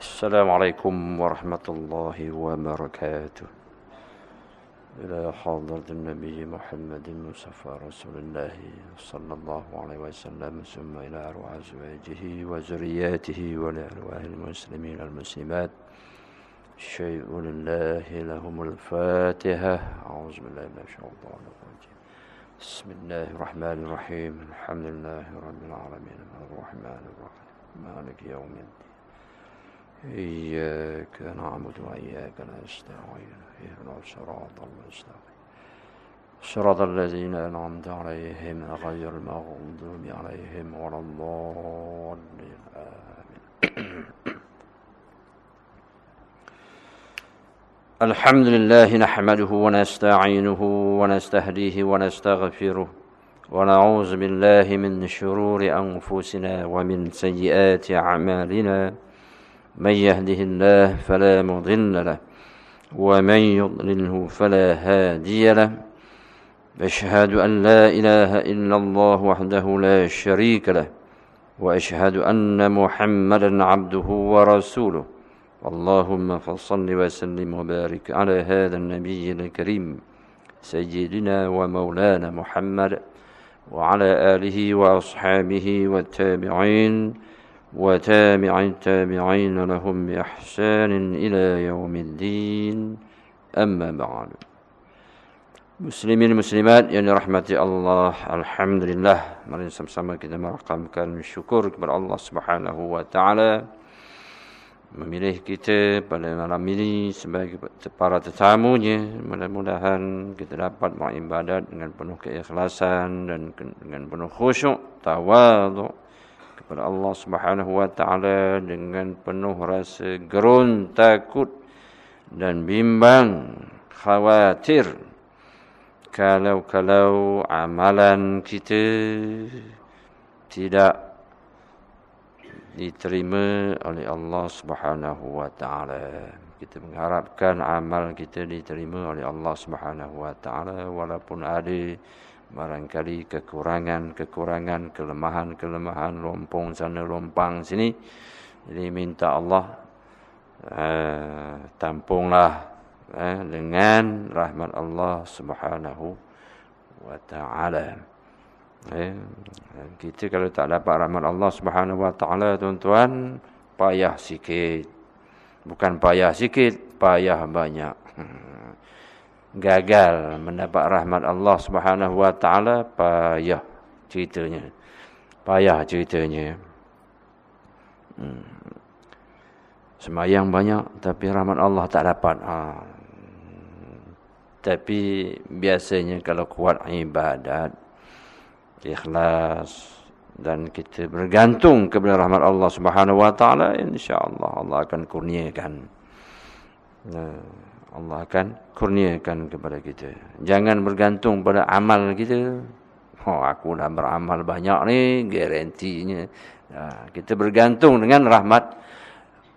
السلام عليكم ورحمة الله وبركاته. إلى حضرة النبي محمد المصطفى رسول الله صلى الله عليه وسلم ثم إلى أرواح أزواجه وذرياته ولأرواح المسلمين المسلمات شيء لله لهم الفاتحة. أعوذ بالله من الشيطان الرجيم. بسم الله الرحمن الرحيم. الحمد لله رب العالمين. الرحمن الرحيم. مالك يوم الدين. إياك نعبد وإياك نستعين اهدنا الصراط المستقيم. صراط الذين أنعمت عليهم غير المغضوب عليهم ولا الضالين. آمين. الحمد لله نحمده ونستعينه ونستهديه ونستغفره ونعوذ بالله من شرور أنفسنا ومن سيئات أعمالنا. من يهده الله فلا مضل له ومن يضلله فلا هادي له. أشهد أن لا إله إلا الله وحده لا شريك له وأشهد أن محمدا عبده ورسوله. اللهم فصل وسلم وبارك على هذا النبي الكريم سيدنا ومولانا محمد وعلى آله وأصحابه والتابعين. وتابع التابعين لهم بإحسان إلى يوم الدين أما بعد Muslimin muslimat yang dirahmati Allah Alhamdulillah Mari sama-sama kita merakamkan syukur kepada Allah subhanahu wa ta'ala Memilih kita pada malam ini sebagai para tetamunya Mudah-mudahan kita dapat beribadat dengan penuh keikhlasan Dan dengan penuh khusyuk, tawaduk kepada Allah Subhanahu wa taala dengan penuh rasa gerun takut dan bimbang khawatir kalau-kalau amalan kita tidak diterima oleh Allah Subhanahu wa taala. Kita mengharapkan amal kita diterima oleh Allah Subhanahu wa taala walaupun ada barangkali kekurangan-kekurangan, kelemahan-kelemahan, lompong sana, lompang sini. Jadi minta Allah uh, tampunglah uh, dengan rahmat Allah Subhanahu wa taala. Eh, kita kalau tak dapat rahmat Allah Subhanahu wa taala tuan-tuan payah sikit. Bukan payah sikit, payah banyak. Hmm gagal mendapat rahmat Allah Subhanahu wa taala payah ceritanya. Payah ceritanya. Hmm. semayang banyak tapi rahmat Allah tak dapat. Ha. tapi biasanya kalau kuat ibadat ikhlas dan kita bergantung kepada rahmat Allah Subhanahu wa taala insyaallah Allah akan kurniakan. Nah Allah akan kurniakan kepada kita. Jangan bergantung pada amal kita. Oh, aku dah beramal banyak ni, garantinya. Nah, kita bergantung dengan rahmat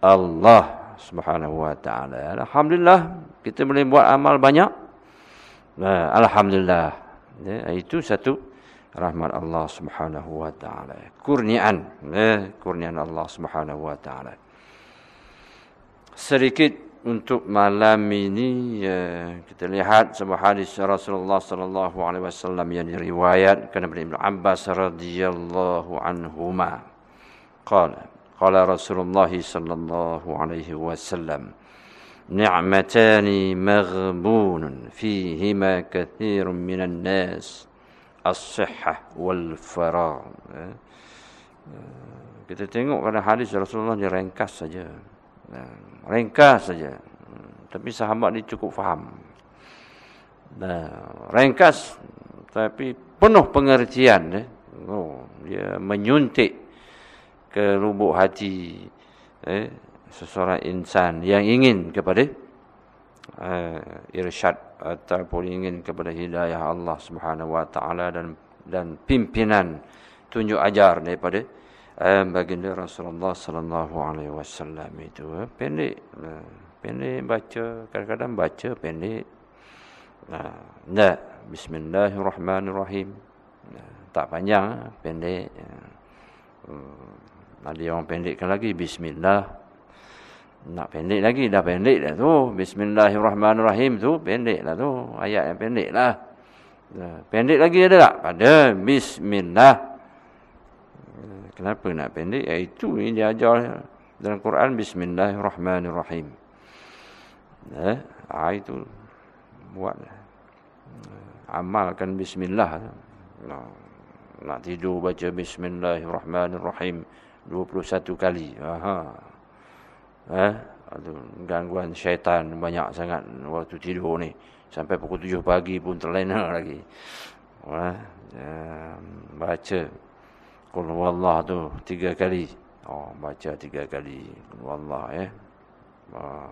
Allah Subhanahu wa taala. Alhamdulillah, kita boleh buat amal banyak. Nah, alhamdulillah. Ya, itu satu rahmat Allah Subhanahu wa taala. Kurniaan, ya, kurniaan Allah Subhanahu wa taala. Sedikit untuk malam ini ya, kita lihat sebuah hadis Rasulullah sallallahu alaihi wasallam yang diriwayatkan dari Ibnu Abbas radhiyallahu anhuma. Qala qala Rasulullah sallallahu alaihi wasallam نعمتان مغبون فيهما كثير من الناس الصحة والفراغ kita tengok pada hadis Rasulullah direngkas saja ringkas saja. Tapi sahabat ni cukup faham. Nah, ringkas tapi penuh pengertian eh. Oh, dia menyuntik ke lubuk hati eh seseorang insan yang ingin kepada eh, irsyad ataupun ingin kepada hidayah Allah Subhanahu wa taala dan dan pimpinan tunjuk ajar daripada baginda Rasulullah sallallahu alaihi wasallam itu eh, pendek eh, pendek baca kadang-kadang baca pendek nah nah bismillahirrahmanirrahim nah, tak panjang pendek hmm, ada yang pendekkan lagi bismillah Nak pendek lagi, dah pendek dah tu. Bismillahirrahmanirrahim tu, pendek lah tu. Ayat yang pendek lah. Pendek lagi ada tak? Ada. Bismillah. Kenapa nak pendek? Ya, itu yang dia ajar dalam Quran. Bismillahirrahmanirrahim. Eh, itu buatlah. Amalkan Bismillah. Nah, nak tidur baca Bismillahirrahmanirrahim 21 kali. Aha. Eh, aduh, gangguan syaitan banyak sangat waktu tidur ni. Sampai pukul 7 pagi pun terlena lagi. Eh, baca Qul wallah tu tiga kali. Oh, baca tiga kali. Qul wallah ya. Eh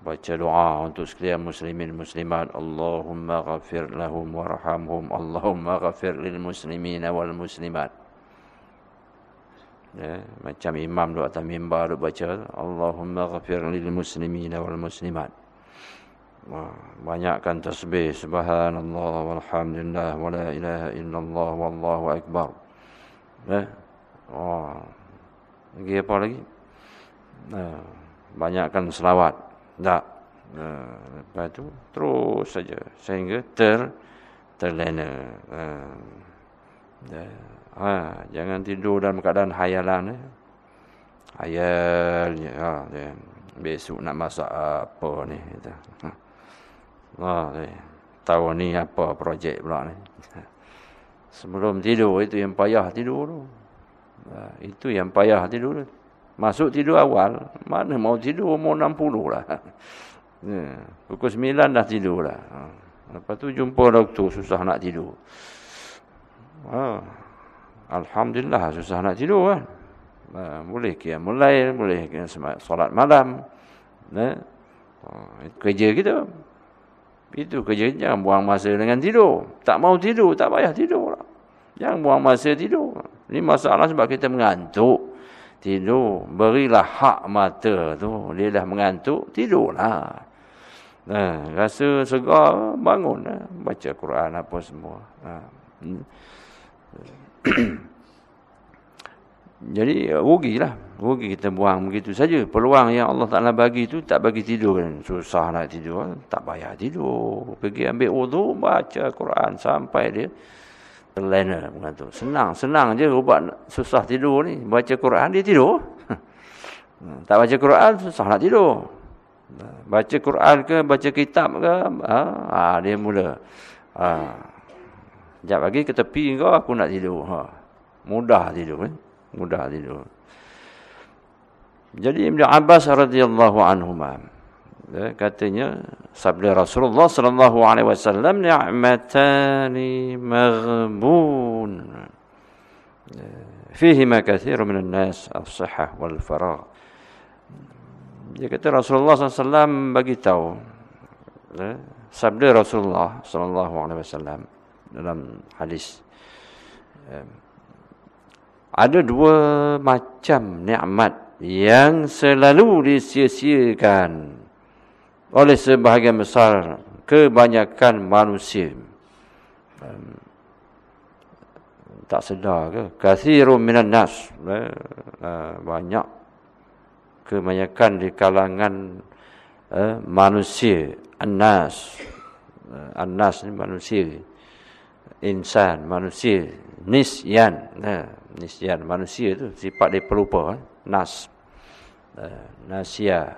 baca doa untuk sekalian muslimin muslimat. Allahumma ghafir lahum warhamhum. Allahumma ghafir lil muslimin wal muslimat. Ya, macam imam doa atas mimbar duk baca. Allahumma ghafir lil muslimin wal muslimat. Banyakkan tasbih. Subhanallah walhamdulillah wala ilaha illallah wallahu akbar ya oh lagi apa lagi nah banyakkan selawat tak. Nah, lepas tu terus saja sehingga ter terlena. Ha. ha. jangan tidur dalam keadaan hayalan eh. Hayalnya ha, dia. besok nak masak apa ni kita. Ha. Ha, tahu ni apa projek pula ni. Sebelum tidur itu yang payah tidur tu. Ha, itu yang payah tidur tu. Masuk tidur awal, mana mau tidur umur 60 lah. Ya, pukul 9 dah tidur lah. Ha. Lepas tu jumpa doktor, susah nak tidur. Ha. Alhamdulillah, susah nak tidur kan. Ha. Boleh kia mulai, boleh kia solat malam. Ha. Kerja kita. Itu kerja, jangan buang masa dengan tidur. Tak mau tidur, tak payah tidur. Jangan buang masa tidur. Ini masalah sebab kita mengantuk tidur berilah hak mata tu dia dah mengantuk tidurlah nah rasa segar bangun lah. baca Quran apa semua nah. Jadi rugilah rugi kita buang begitu saja peluang yang Allah Taala bagi tu tak bagi tidur kan susah nak tidur tak payah tidur pergi ambil wudu baca Quran sampai dia terlena mengantuk. Senang, senang je ubat susah tidur ni. Baca Quran dia tidur. tak baca Quran susah nak tidur. Baca Quran ke, baca kitab ke, ha, ha dia mula. Ha. Sekejap lagi ke tepi kau aku nak tidur. Ha. Mudah tidur. Eh? Mudah tidur. Jadi Ibn Abbas radhiyallahu anhu ya, katanya sabda Rasulullah sallallahu alaihi wasallam ni'matani maghbun ya, fihi ma kathir min an-nas as-sihah wal faragh dia kata Rasulullah SAW bagi tahu ya, sabda Rasulullah sallallahu alaihi wasallam dalam hadis ya, ada dua macam nikmat yang selalu disia-siakan oleh sebahagian besar kebanyakan manusia. Tak sedar ke? Kathirun minan nas. Uh, banyak kebanyakan di kalangan uh, manusia. An-nas. An-nas ni manusia. Insan, manusia. Nisyan. Uh, nisyan, manusia tu sifat dia pelupa. Uh, nas. Uh, nasya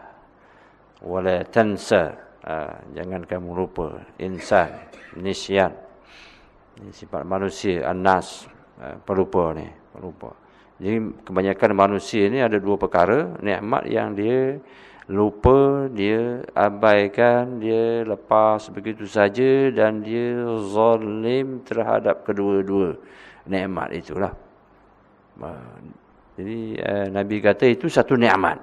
wala tansa. Ha, jangan kamu lupa. Insan. Nisyan. Ini sifat manusia. Anas ha, pelupa ni. Pelupa jadi kebanyakan manusia ni ada dua perkara. Nikmat yang dia lupa dia abaikan dia lepas begitu saja dan dia zalim terhadap kedua-dua. Nikmat itulah. Jadi eh, nabi kata itu satu nikmat.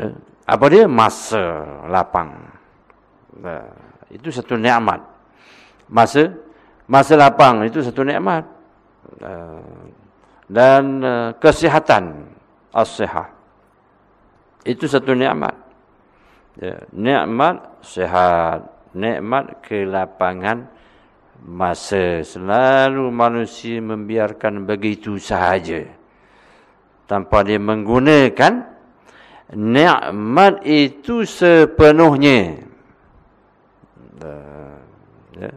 Eh, apa dia? Masa lapang. Itu satu nikmat. Masa masa lapang itu satu nikmat. Dan uh, kesihatan as-sihah itu satu nikmat ya, nikmat sehat nikmat kelapangan masa selalu manusia membiarkan begitu sahaja tanpa dia menggunakan nikmat itu sepenuhnya. Ya.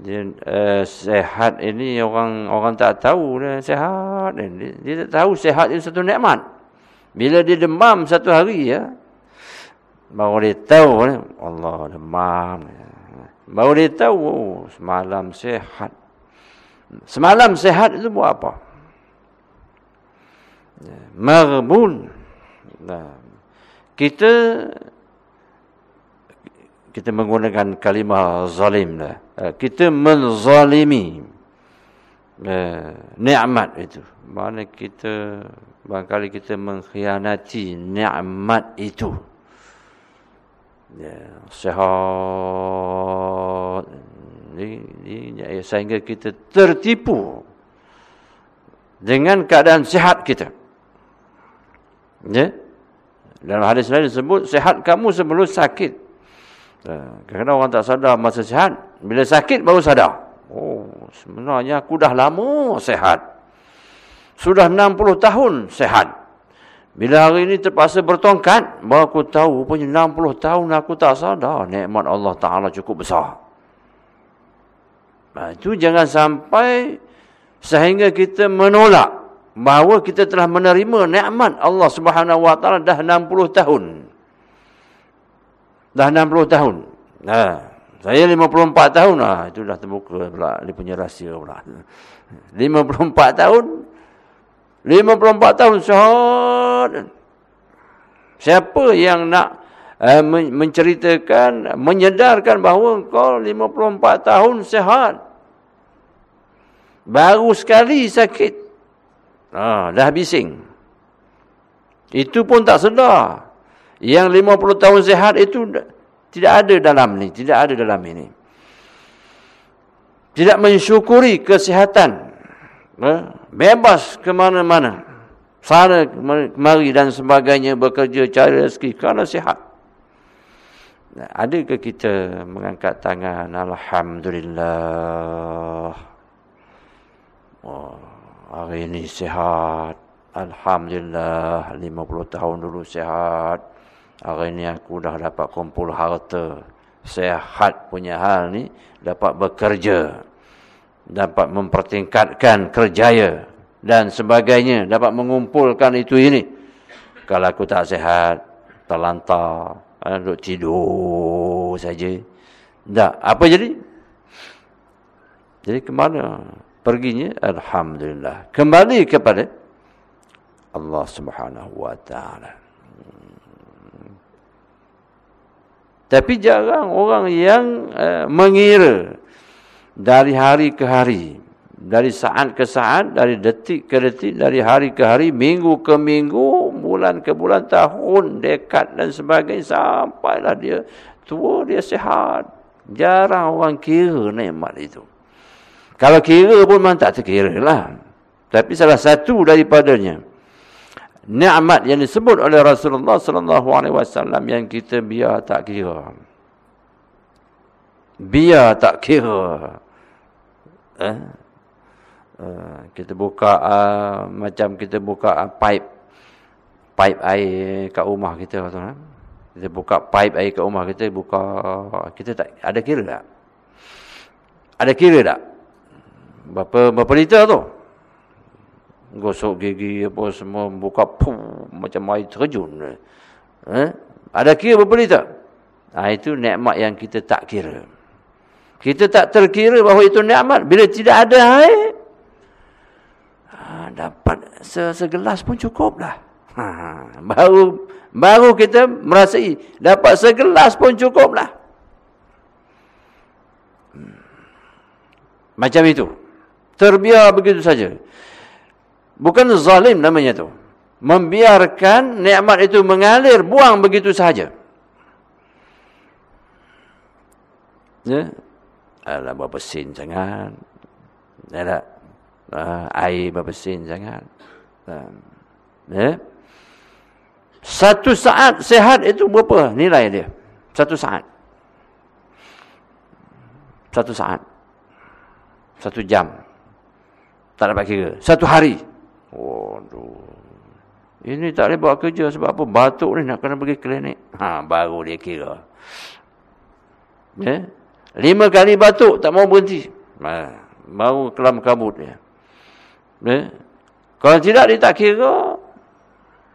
Dia, uh, sehat ini orang orang tak tahu dia sehat dia, dia tak tahu sehat itu satu nikmat. Bila dia demam satu hari ya. Baru dia tahu Allah demam. Baru dia tahu oh, semalam sehat. Semalam sehat itu buat apa? Ya, Maghbun. Nah, kita kita menggunakan kalimah zalim. Eh, kita menzalimi eh, nikmat itu. Mana kita barangkali kita mengkhianati nikmat itu. Ya, sehat. Ini, ini, sehingga kita tertipu dengan keadaan sehat kita. Ya. Dalam hadis lain disebut sehat kamu sebelum sakit. Kerana orang tak sadar masa sehat, bila sakit baru sadar. Oh, sebenarnya aku dah lama sehat. Sudah 60 tahun sehat. Bila hari ini terpaksa bertongkat, baru aku tahu punya 60 tahun aku tak sadar nikmat Allah Taala cukup besar. Nah, itu jangan sampai sehingga kita menolak bahawa kita telah menerima nikmat Allah Subhanahu Wa Taala dah 60 tahun. Dah 60 tahun. Nah, saya 54 tahun lah. Itu dah terbuka pula. Dia punya rahsia pula. 54 tahun. 54 tahun syahad. Siapa yang nak uh, menceritakan, menyedarkan bahawa kau 54 tahun sehat. Baru sekali sakit. Ha, dah bising. Itu pun tak sedar. Yang 50 tahun sehat itu tidak ada dalam ni, tidak ada dalam ini. Tidak mensyukuri kesihatan. Ha? Bebas ke mana-mana. Sana kemari dan sebagainya bekerja cari rezeki kerana sihat. Adakah kita mengangkat tangan Alhamdulillah. Oh. Hari ini sehat. Alhamdulillah. 50 tahun dulu sehat. Hari ini aku dah dapat kumpul harta. Sehat punya hal ni. Dapat bekerja. Dapat mempertingkatkan kerjaya. Dan sebagainya. Dapat mengumpulkan itu ini. Kalau aku tak sehat. Terlantar. Eh, duduk tidur saja. Tak. Apa jadi? Jadi ke mana? perginya alhamdulillah kembali kepada Allah Subhanahu wa taala tapi jarang orang yang uh, mengira dari hari ke hari dari saat ke saat dari detik ke detik dari hari ke hari minggu ke minggu bulan ke bulan tahun dekad dan sebagainya sampailah dia tua dia sihat jarang orang kira nikmat itu kalau kira pun memang tak terkira lah. Tapi salah satu daripadanya. Ni'mat yang disebut oleh Rasulullah sallallahu alaihi wasallam yang kita biar tak kira. Biar tak kira. Eh? Uh, kita buka uh, macam kita buka uh, pipe pipe air kat rumah kita tuan kita buka pipe air kat rumah kita buka kita tak ada kira tak ada kira tak Berapa berapa liter tu? Gosok gigi apa semua buka pum macam air terjun. Eh? Ada kira berapa liter? Ha, itu nikmat yang kita tak kira. Kita tak terkira bahawa itu nikmat bila tidak ada air. Ha, dapat segelas pun cukuplah. Ha, baru baru kita merasai dapat segelas pun cukuplah. Hmm. Macam itu terbiar begitu saja. Bukan zalim namanya tu. Membiarkan nikmat itu mengalir, buang begitu saja. Ya. Alah berbesin sangat. Ya tak? Uh, air berbesin sangat. Uh, ya. Satu saat sehat itu berapa nilai dia? Satu saat. Satu saat. Satu jam. Tak dapat kira. Satu hari. Waduh. Ini tak boleh buat kerja sebab apa? Batuk ni nak kena pergi klinik. Ha, baru dia kira. Ya? Lima kali batuk tak mau berhenti. Ha, baru kelam kabut dia. Ya? Kalau tidak dia tak kira.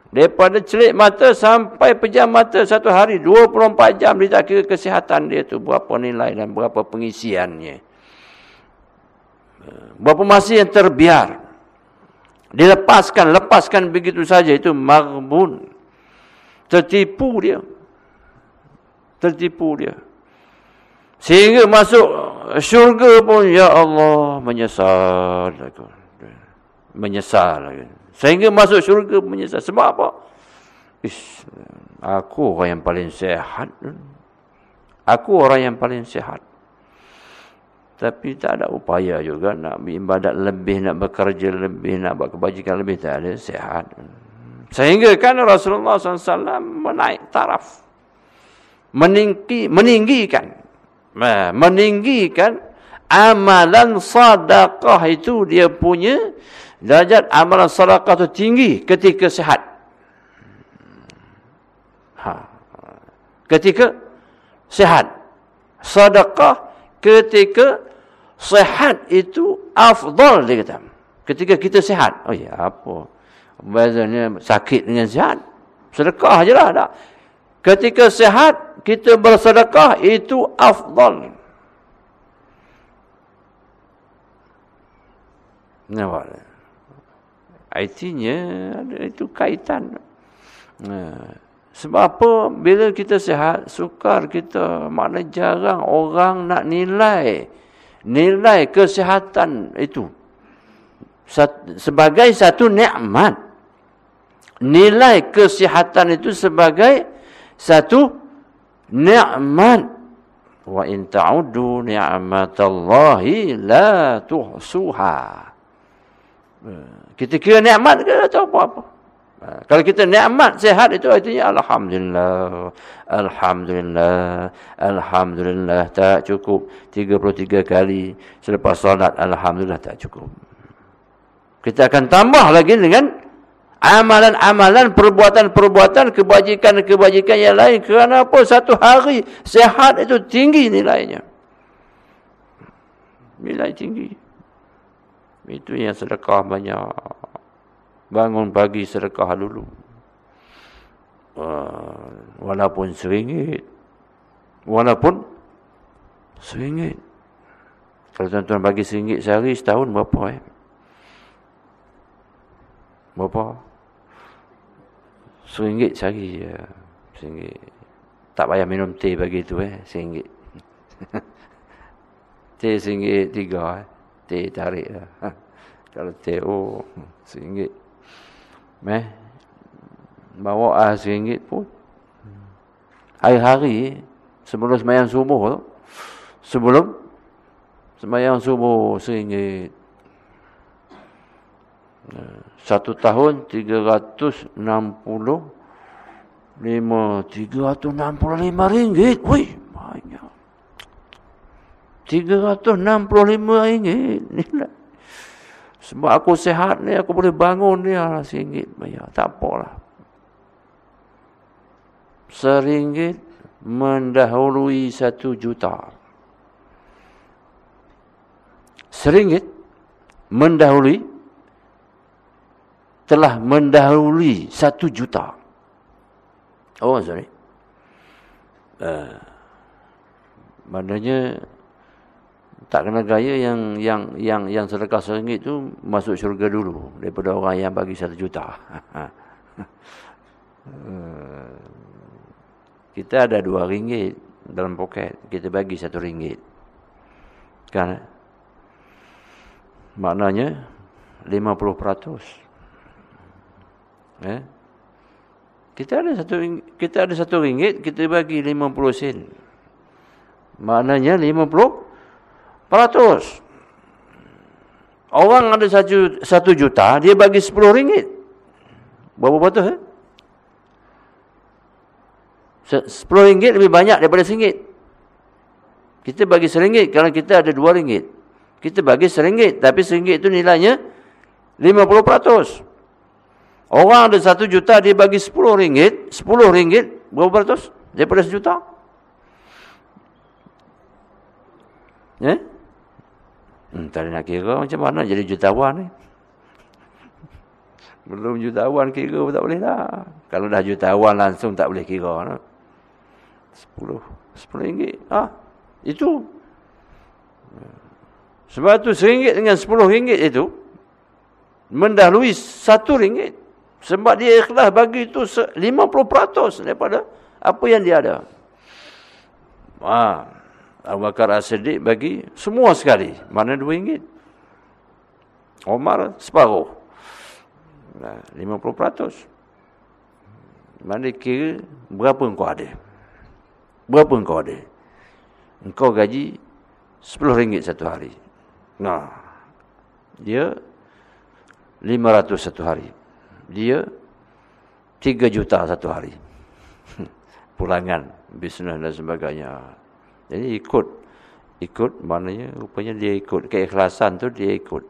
Daripada celik mata sampai pejam mata satu hari. 24 jam dia tak kira kesihatan dia tu. Berapa nilai dan berapa pengisiannya. Berapa masa yang terbiar. Dilepaskan, lepaskan begitu saja itu maghbun. Tertipu dia. Tertipu dia. Sehingga masuk syurga pun ya Allah menyesal Menyesal Sehingga masuk syurga menyesal. Sebab apa? Ish, aku orang yang paling sehat. Aku orang yang paling sehat. Tapi tak ada upaya juga nak beribadat lebih, nak bekerja lebih, nak buat kebajikan lebih. Tak ada, sehat. Sehingga kan Rasulullah SAW menaik taraf. Meninggi, meninggikan. Meninggikan amalan sadaqah itu dia punya derajat amalan sadaqah itu tinggi ketika sehat. Ha. Ketika sehat. Sadaqah ketika sehat itu afdal dia kata. Ketika kita sehat. Oh ya apa? Bezanya sakit dengan sehat. Sedekah je lah. Tak? Ketika sehat, kita bersedekah itu afdal. Nampak Artinya ada itu kaitan. Nah. Sebab apa? Bila kita sihat, sukar kita. Makna jarang orang nak nilai. Nilai kesihatan itu. Sebagai satu ni'mat. Nilai kesihatan itu sebagai satu ni'mat. Wa in ta'udu ni'matallahi la tuhsuha. Kita kira ni'mat ke atau apa-apa? Ha, kalau kita nikmat sehat itu artinya alhamdulillah. Alhamdulillah. Alhamdulillah tak cukup 33 kali selepas solat alhamdulillah tak cukup. Kita akan tambah lagi dengan amalan-amalan, perbuatan-perbuatan, kebajikan-kebajikan yang lain kerana apa? Satu hari sehat itu tinggi nilainya. Nilai tinggi. Itu yang sedekah banyak. Bangun pagi sedekah dulu. Uh, walaupun seringgit. Walaupun seringgit. Kalau tuan-tuan bagi seringgit sehari, setahun berapa eh? Berapa? Seringgit sehari ya. Seringgit. Tak payah minum teh bagi tu eh. Seringgit. teh seringgit tiga eh. Teh tarik lah. Kalau teh oh seringgit. Meh. Bawa ah RM1 pun. Hari-hari sebelum sembahyang subuh tu. Sebelum sembahyang subuh RM1. Satu tahun tiga ratus enam puluh lima tiga ratus enam puluh lima ringgit, wih banyak. Tiga ratus enam puluh lima ringgit, ni lah. Sebab aku sehat ni, aku boleh bangun ni, lah, seringgit bayar. Tak apalah. Seringgit mendahului satu juta. Seringgit mendahului telah mendahului satu juta. Oh, sorry. Uh, maknanya tak kena gaya yang yang yang yang sedekah seringgit tu masuk syurga dulu daripada orang yang bagi satu juta. kita ada dua ringgit dalam poket, kita bagi satu ringgit. Kan? Maknanya 50%. Eh? Kita ada satu kita ada satu ringgit, kita bagi 50 sen. Maknanya 50 peratus. Orang ada satu, satu juta, dia bagi sepuluh ringgit. Berapa peratus? Eh? Sepuluh ringgit lebih banyak daripada seringgit. Kita bagi seringgit kalau kita ada dua ringgit. Kita bagi seringgit, tapi seringgit itu nilainya lima puluh peratus. Orang ada satu juta, dia bagi sepuluh ringgit. Sepuluh ringgit, berapa ratus? Daripada sejuta. Eh? Hmm, tak nak kira macam mana jadi jutawan ni. Belum jutawan kira pun tak boleh lah. Kalau dah jutawan langsung tak boleh kira. No? Sepuluh. Sepuluh ringgit. Ah, Itu. Sebab tu seringgit dengan sepuluh ringgit itu. Mendahului satu ringgit. Sebab dia ikhlas bagi itu 50% daripada apa yang dia ada. Ha. Abu Bakar As-Siddiq bagi semua sekali. Mana dua ringgit? Omar separuh. Nah, 50%. Mana kira berapa engkau ada? Berapa engkau ada? Engkau gaji 10 ringgit satu hari. Nah, dia 500 satu hari dia 3 juta satu hari. Pulangan, bisnes dan sebagainya. Jadi ikut. Ikut maknanya rupanya dia ikut. Keikhlasan tu dia ikut.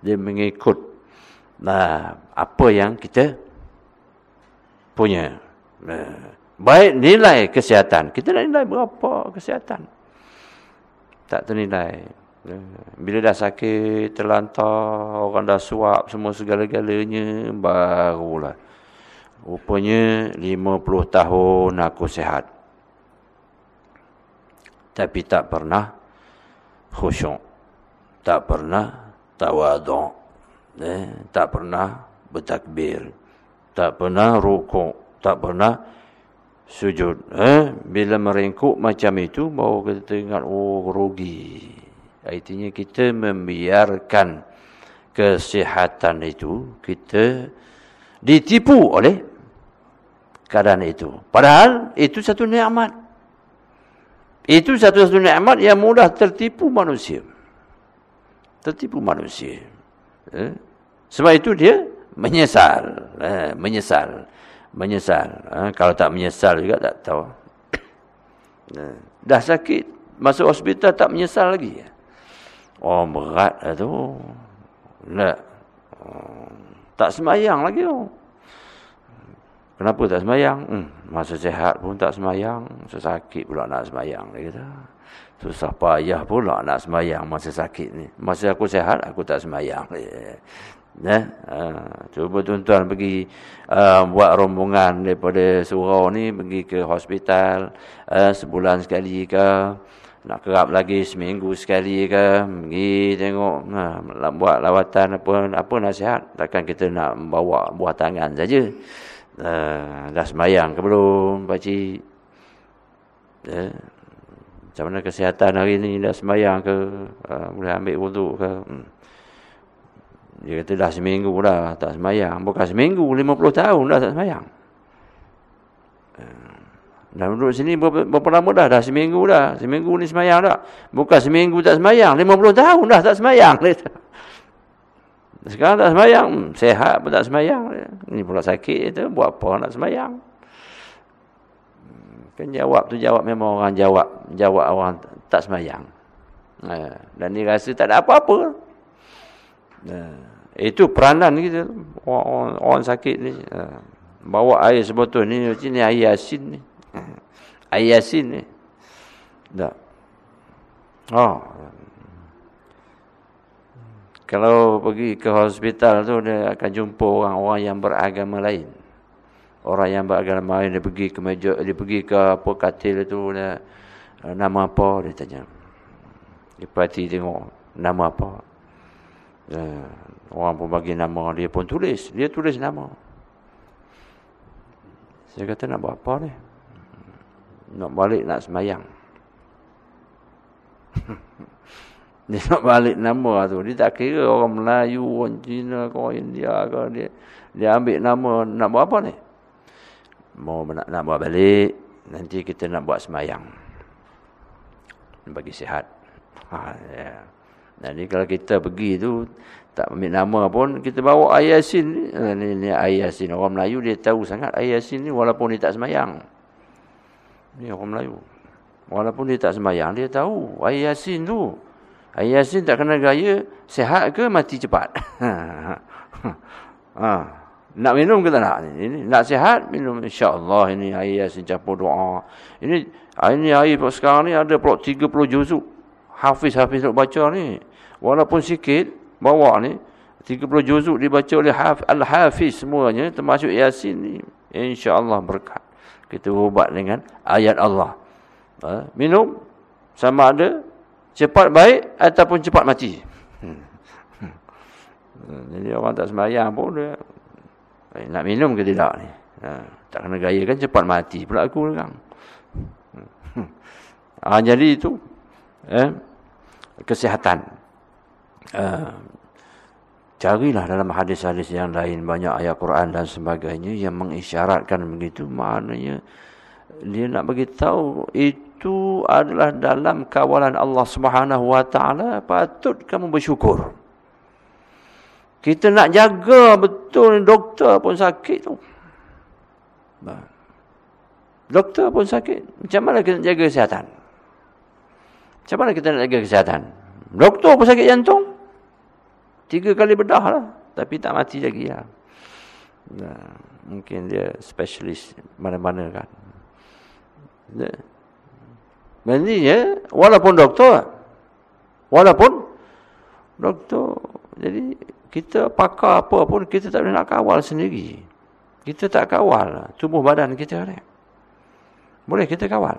Dia mengikut. Nah, apa yang kita punya. Baik nilai kesihatan. Kita nak nilai berapa kesihatan. Tak ternilai. Bila dah sakit, terlantar, orang dah suap semua segala-galanya, barulah. Rupanya 50 tahun aku sehat. Tapi tak pernah khusyuk. Tak pernah tawaduk. Eh, tak pernah bertakbir. Tak pernah rukuk. Tak pernah sujud. Eh, bila meringkuk macam itu, baru kita ingat, oh rugi. Artinya kita membiarkan kesihatan itu kita ditipu oleh keadaan itu. Padahal itu satu nikmat. Itu satu-satu nikmat yang mudah tertipu manusia. Tertipu manusia. Eh? Sebab itu dia menyesal. Eh, menyesal. Menyesal. Eh, kalau tak menyesal juga tak tahu. Eh, dah sakit. Masuk hospital tak menyesal lagi. Oh berat lah tu. Nak. Tak semayang lagi tu. Kenapa tak semayang? Hmm, masa sehat pun tak semayang. Masa sakit pula nak semayang. Dia kata. Susah payah pula nak semayang masa sakit ni. Masa aku sehat, aku tak semayang. Ya, uh, cuba tuan-tuan pergi uh, buat rombongan daripada surau ni pergi ke hospital uh, sebulan sekali ke nak kerap lagi seminggu sekali ke pergi tengok ha, buat lawatan apa apa nasihat takkan kita nak bawa buah tangan saja uh, dah semayang ke belum pakcik uh, macam mana kesihatan hari ni dah semayang ke uh, boleh ambil wuduk ke hmm. dia kata dah seminggu dah tak semayang bukan seminggu 50 tahun dah tak semayang Dah duduk sini berapa, berapa lama dah? Dah seminggu dah. Seminggu ni semayang dah. Bukan seminggu tak semayang. 50 tahun dah tak semayang. Sekarang tak semayang. Sehat pun tak semayang. Ini pula sakit itu. Buat apa nak semayang? Kan jawab tu jawab memang orang jawab. Jawab orang tak semayang. Dan ni rasa tak ada apa-apa. Itu peranan kita. Orang, orang, orang sakit ni. Bawa air sebotol ni. Ini air asin ni. Ayat Yasin ni. Tak. Oh. Kalau pergi ke hospital tu dia akan jumpa orang-orang yang beragama lain. Orang yang beragama lain dia pergi ke meja dia pergi ke apa katil tu dia nama apa dia tanya. Dia perhati tengok nama apa. Uh, orang pun bagi nama dia pun tulis. Dia tulis nama. Saya kata nak buat apa ni? nak balik nak semayang. dia nak balik nama tu. Dia tak kira orang Melayu, orang Cina, orang India ke. Dia, dia ambil nama nak buat apa ni? Mau nak, nak buat balik. Nanti kita nak buat semayang. Bagi sihat. Ha, ya. Jadi kalau kita pergi tu tak ambil nama pun kita bawa ayasin ni. Ni, ni ayasin. Orang Melayu dia tahu sangat ayasin ni walaupun dia tak semayang. Ni orang Melayu. Walaupun dia tak sembahyang, dia tahu. Ayat Yasin tu. Ayat Yasin tak kena gaya, sehat ke mati cepat. ha. Nak minum ke tak nak? Ini, nak sihat, minum. InsyaAllah ini air yasin campur doa. Ini ini air sekarang ni ada pula 30 juzuk. Hafiz-hafiz nak baca ni. Walaupun sikit, bawa ni. 30 juzuk dibaca oleh Al-Hafiz semuanya. Termasuk yasin ni. InsyaAllah berkat. Kita ubat dengan ayat Allah. Ha? Minum. Sama ada cepat baik ataupun cepat mati. Hmm. Hmm. Jadi orang tak sembahyang pun dia Eh, nak minum ke tidak ni? Ha, tak kena gaya kan cepat mati pula aku kan. Ha, jadi itu eh, kesihatan. Uh, carilah dalam hadis-hadis yang lain banyak ayat Quran dan sebagainya yang mengisyaratkan begitu maknanya dia nak bagi tahu itu adalah dalam kawalan Allah Subhanahu wa taala patut kamu bersyukur. Kita nak jaga betul doktor pun sakit tu. Doktor pun sakit. Macam mana kita nak jaga kesihatan? Macam mana kita nak jaga kesihatan? Doktor pun sakit jantung. Tiga kali bedah lah. Tapi tak mati lagi lah. Nah, mungkin dia specialist mana-mana kan. Maksudnya, walaupun doktor. Walaupun doktor. Jadi, kita pakar apa pun kita tak boleh nak kawal sendiri. Kita tak kawal tubuh badan kita ni. Boleh kita kawal.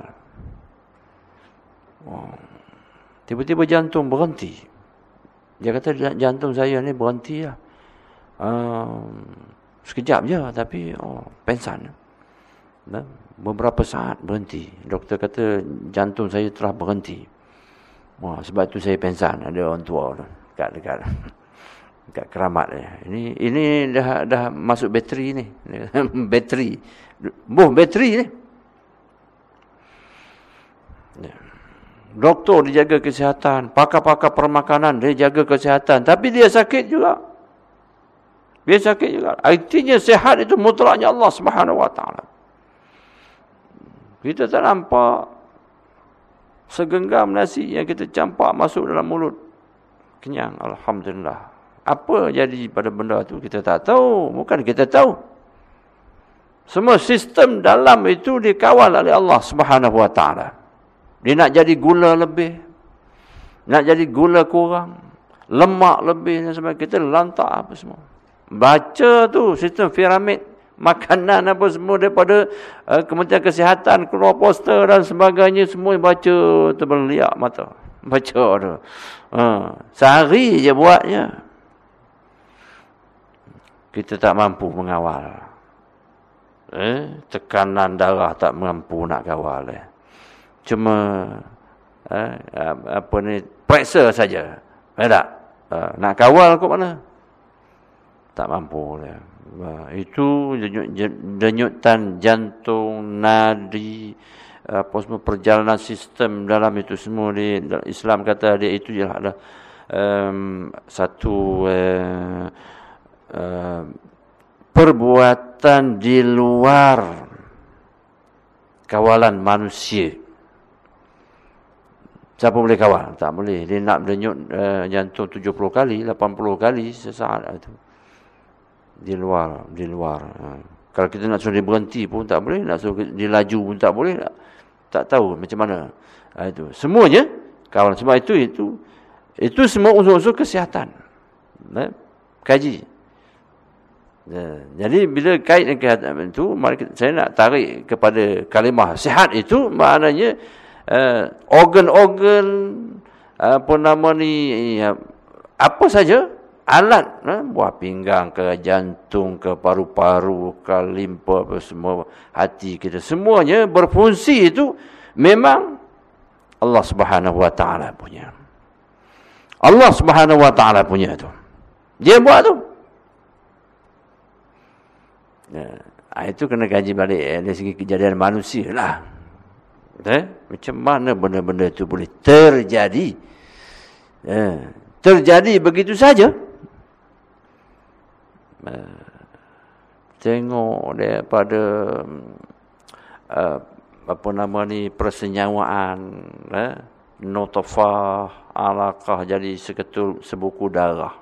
Tiba-tiba jantung berhenti. Dia kata jantung saya ni berhenti lah. Um, sekejap je tapi oh, pensan. Beberapa saat berhenti. Doktor kata jantung saya telah berhenti. Wah, sebab tu saya pensan. Ada orang tua dekat-dekat. kat keramat ni. Ini ini dah dah masuk bateri ni. bateri. Buh bateri ni. Ya. Doktor dia jaga kesihatan, pakar-pakar permakanan dia jaga kesihatan, tapi dia sakit juga. Dia sakit juga. Artinya sehat itu mutlaknya Allah Subhanahu Wa Taala. Kita tak nampak segenggam nasi yang kita campak masuk dalam mulut. Kenyang, alhamdulillah. Apa jadi pada benda tu kita tak tahu. Bukan kita tahu. Semua sistem dalam itu dikawal oleh Allah Subhanahu Wa Taala. Dia nak jadi gula lebih. Nak jadi gula kurang. Lemak lebih sebagainya. Kita lantak apa semua. Baca tu sistem piramid. Makanan apa semua daripada uh, Kementerian Kesihatan. Keluar poster dan sebagainya. Semua baca terbeliak mata. Baca tu. Uh, sehari je buatnya kita tak mampu mengawal. Eh, tekanan darah tak mampu nak kawal. Eh. Cuma eh, apa ni periksa saja. Eh, tak? Eh, nak kawal ke mana? Tak mampu. Eh. Itu denyut, denyutan jantung, nadi, apa semua perjalanan sistem dalam itu semua di Islam kata dia itu adalah um, satu uh, Eh, perbuatan di luar kawalan manusia. Siapa boleh kawal? Tak boleh. Dia nak denyut uh, jantung 70 kali, 80 kali sesaat itu. Di luar, di luar. Uh. Kalau kita nak suruh dia berhenti pun tak boleh, nak suruh dia laju pun tak boleh. Tak, tak tahu macam mana. Uh, itu. Semuanya kawalan sebab itu itu itu semua unsur-unsur kesihatan. Uh, kaji. Ya, jadi bila kait dengan kesihatan itu, saya nak tarik kepada kalimah sihat itu maknanya uh, organ-organ apa nama ni apa saja alat uh, buah pinggang ke jantung ke paru-paru ke limpa apa semua hati kita semuanya berfungsi itu memang Allah Subhanahu wa taala punya. Allah Subhanahu wa taala punya tu. Dia buat tu. Ya. Ah, itu kena kaji balik eh, dari segi kejadian manusia lah. Eh? Macam mana benda-benda itu boleh terjadi? Eh. Terjadi begitu saja. Tengok daripada uh, apa nama ni persenyawaan eh? notofah alaqah jadi seketul sebuku darah.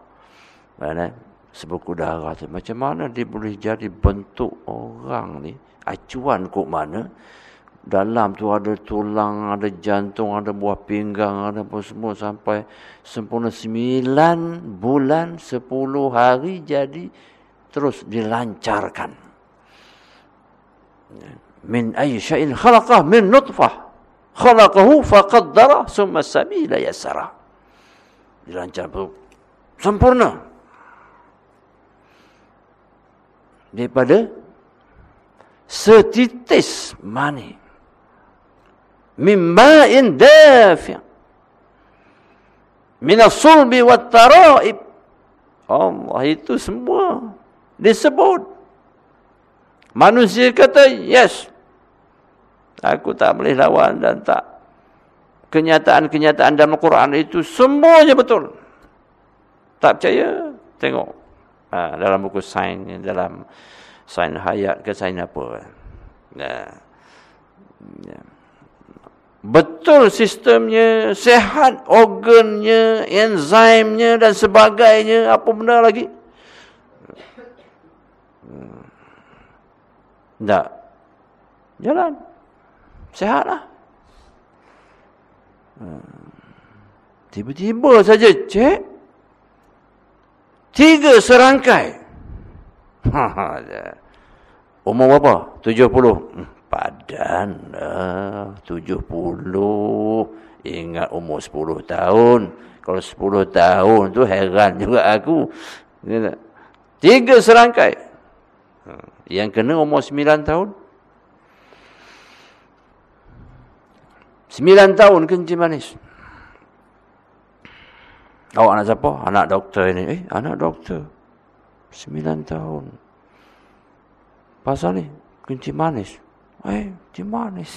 Eh? sebuku darah tu. Macam mana dia boleh jadi bentuk orang ni? Acuan kok mana? Dalam tu ada tulang, ada jantung, ada buah pinggang, ada apa semua sampai sempurna sembilan bulan, sepuluh hari jadi terus dilancarkan. Min ayy syai'in khalaqah min nutfah. Khalaqahu faqaddara summa sabila yasara. Dilancarkan sempurna. Daripada setitis mani dafi' min as-sulbi wat tara'ib Allah itu semua disebut. Manusia kata yes aku tak boleh lawan dan tak. Kenyataan-kenyataan dalam Al-Quran itu semuanya betul. Tak percaya? Tengok. Ha, dalam buku sains dalam sains hayat ke sains apa. Nah. Ya betul sistemnya, sehat organnya, enzimnya dan sebagainya, apa benda lagi? Tak. Jalan. Sehatlah. Tiba-tiba saja cek. Tiga serangkai. Umur berapa? Tujuh puluh. Padan lah. Tujuh puluh. Ingat umur sepuluh tahun. Kalau sepuluh tahun tu heran juga aku. Tiga serangkai. Yang kena umur sembilan tahun. Sembilan tahun kencing manis. Awak anak siapa? Anak doktor ini. Eh, anak doktor. Sembilan tahun. Pasal ni, kencing manis. Eh, kencing manis.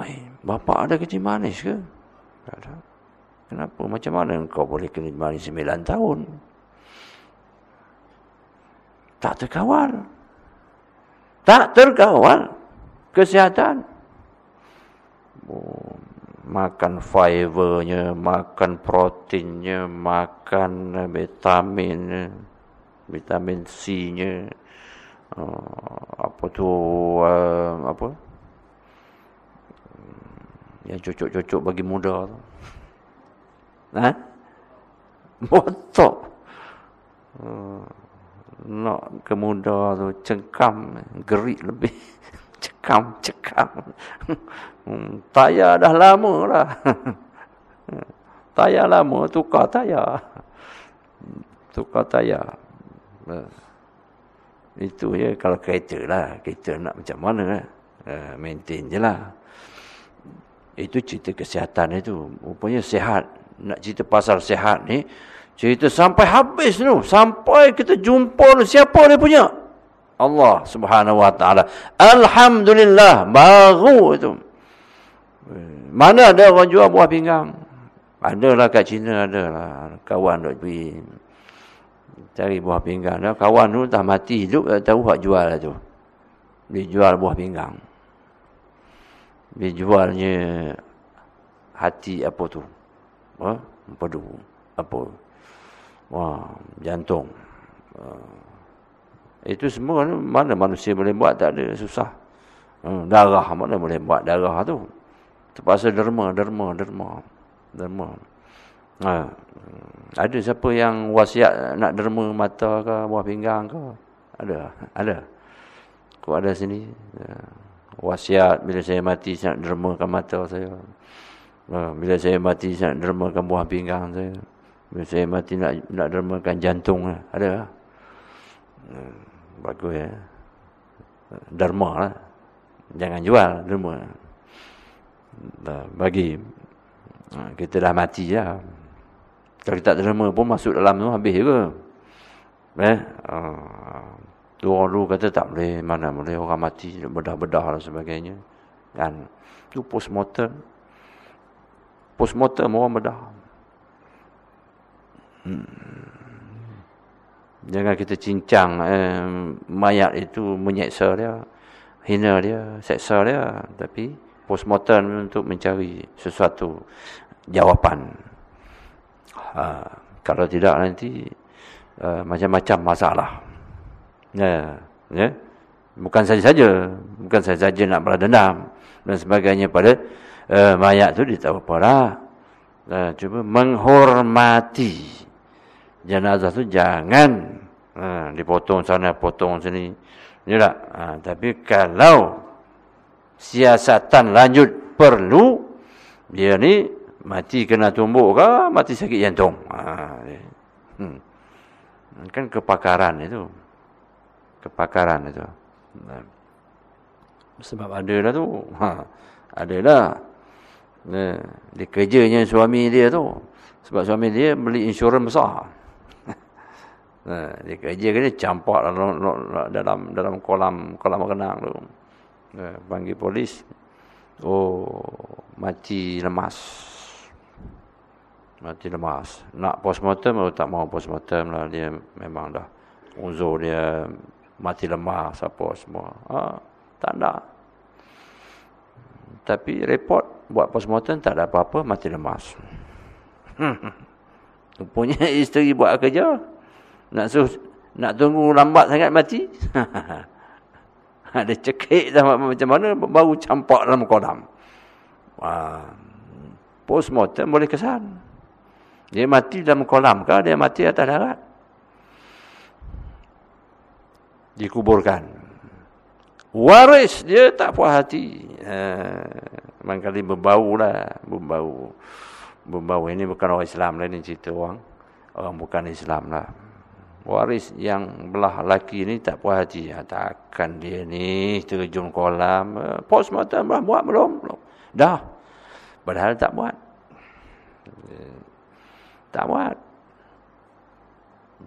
Eh, bapa ada kencing manis ke? Tak ada. Kenapa? Macam mana kau boleh kencing manis sembilan tahun? Tak terkawal. Tak terkawal. Kesihatan. Oh, makan fibernya, makan proteinnya, makan vitamin, vitamin C-nya uh, apa tu uh, apa? Yang cocok-cocok bagi muda tu. Ha botok uh, nak ke muda tu cengkam gerik lebih. Cekam cekam hmm, tayar dah lama lah. Tayar lama tukar tayar. Tukar tayar. Uh. Itu ya kalau kereta lah. Kereta nak macam mana. Uh, maintain je lah. Itu cerita kesihatan itu. Rupanya sehat. Nak cerita pasal sehat ni. Cerita sampai habis tu. Sampai kita jumpa siapa dia punya. Allah subhanahu wa ta'ala. Alhamdulillah. Baru itu. Mana ada orang jual buah pinggang? Adalah kat China adalah. Kawan duk pergi cari buah pinggang. Dan kawan tu dah mati hidup, tak tahu hak jual lah tu. Dia jual buah pinggang. Dia jualnya hati apa tu? Ha? Tu? Apa? Wah, jantung. Uh, itu semua mana manusia boleh buat tak ada susah. Uh, darah mana boleh buat darah tu? Terpaksa derma, derma, derma. Derma. Ha. Ada siapa yang wasiat nak derma mata ke, buah pinggang ke? Ada. Ada. Kau ada sini. Ha. Wasiat bila saya mati saya nak dermakan mata saya. Ha. Bila saya mati saya nak dermakan buah pinggang saya. Bila saya mati nak nak dermakan jantung. Ada. Ha. Bagus ya. Derma lah. Jangan jual derma. Bagi. Kita dah mati lah. Kalau tak terima pun masuk dalam tu habis ke? Eh? Uh, orang dulu kata tak boleh, mana boleh orang mati, bedah-bedah dan sebagainya. Kan? Tu postmortem. Postmortem orang bedah. Hmm. Jangan kita cincang eh, mayat itu menyeksa dia, hina dia, seksa dia. Tapi postmortem untuk mencari sesuatu jawapan. Ha, kalau tidak nanti uh, macam-macam masalah. Ya, ya. Bukan saja-saja, bukan saja-saja nak balas dendam dan sebagainya pada uh, mayat tu apa lah. Uh, cuba menghormati jenazah tu jangan uh, dipotong sana, potong sini. Ya tak? Uh, tapi kalau siasatan lanjut perlu, dia ni mati kena tumbuk ke, mati sakit jantung. Uh, hmm. Kan kepakaran itu. Kepakaran itu. Sebab ada lah tu. Ha, ada lah. Nah, dia kerjanya suami dia tu. Sebab suami dia beli insurans besar. Nah, dia kerja dia campak dalam dalam dalam kolam kolam renang tu. Nah, panggil polis. Oh, mati lemas. Mati lemas. Nak postmortem atau tak mau postmortem lah. Dia memang dah uzur dia mati lemah siapa semua. Ha, tak ada. Tapi report buat postmortem tak ada apa-apa mati lemas. Rupanya isteri buat kerja. Nak suruh, nak tunggu lambat sangat mati. Ada cekik sama macam mana baru campak dalam kolam. Ha, postmortem boleh kesan. Dia mati dalam kolam kah? Dia mati atas darat dikuburkan. Waris dia tak puas hati. Ha, mangkali berbau lah. Berbau. Berbau. Ini bukan orang Islam lah. Ini cerita orang. Orang bukan Islam lah. Waris yang belah laki ni tak puas hati. Ha, takkan dia ni terjun kolam. Pos mata buat belum? belum. Dah. Padahal tak buat. Tak buat.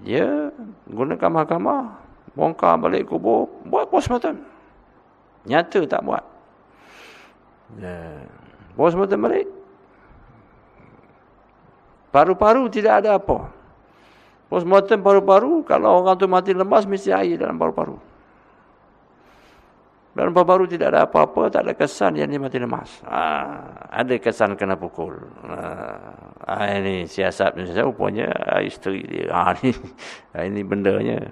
Dia gunakan mahkamah bongkar balik kubur, buat postmortem. Nyata tak buat. Ya. Postmortem balik. Paru-paru tidak ada apa. Postmortem paru-paru, kalau orang tu mati lemas, mesti air dalam paru-paru. Dalam paru-paru tidak ada apa-apa, tak ada kesan yang dia mati lemas. Ha, ada kesan kena pukul. Ha, ini siasat, siasat rupanya isteri dia. Ha, ini, ini bendanya.